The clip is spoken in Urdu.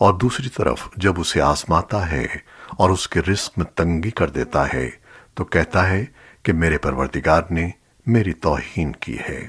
اور دوسری طرف جب اسے آزماتا ہے اور اس کے رزق میں تنگی کر دیتا ہے، تو کہتا ہے کہ میرے پروردگار نے میری توہین کی ہے۔